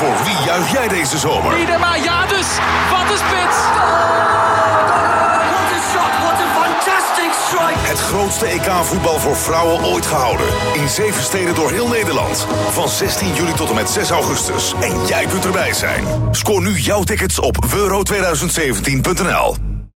Voor wie juich jij deze zomer? Miedema, ja dus! Wat een spits! Wat een shot, Wat een fantastic strike! Het grootste EK voetbal voor vrouwen ooit gehouden. In zeven steden door heel Nederland. Van 16 juli tot en met 6 augustus. En jij kunt erbij zijn. Scoor nu jouw tickets op euro2017.nl.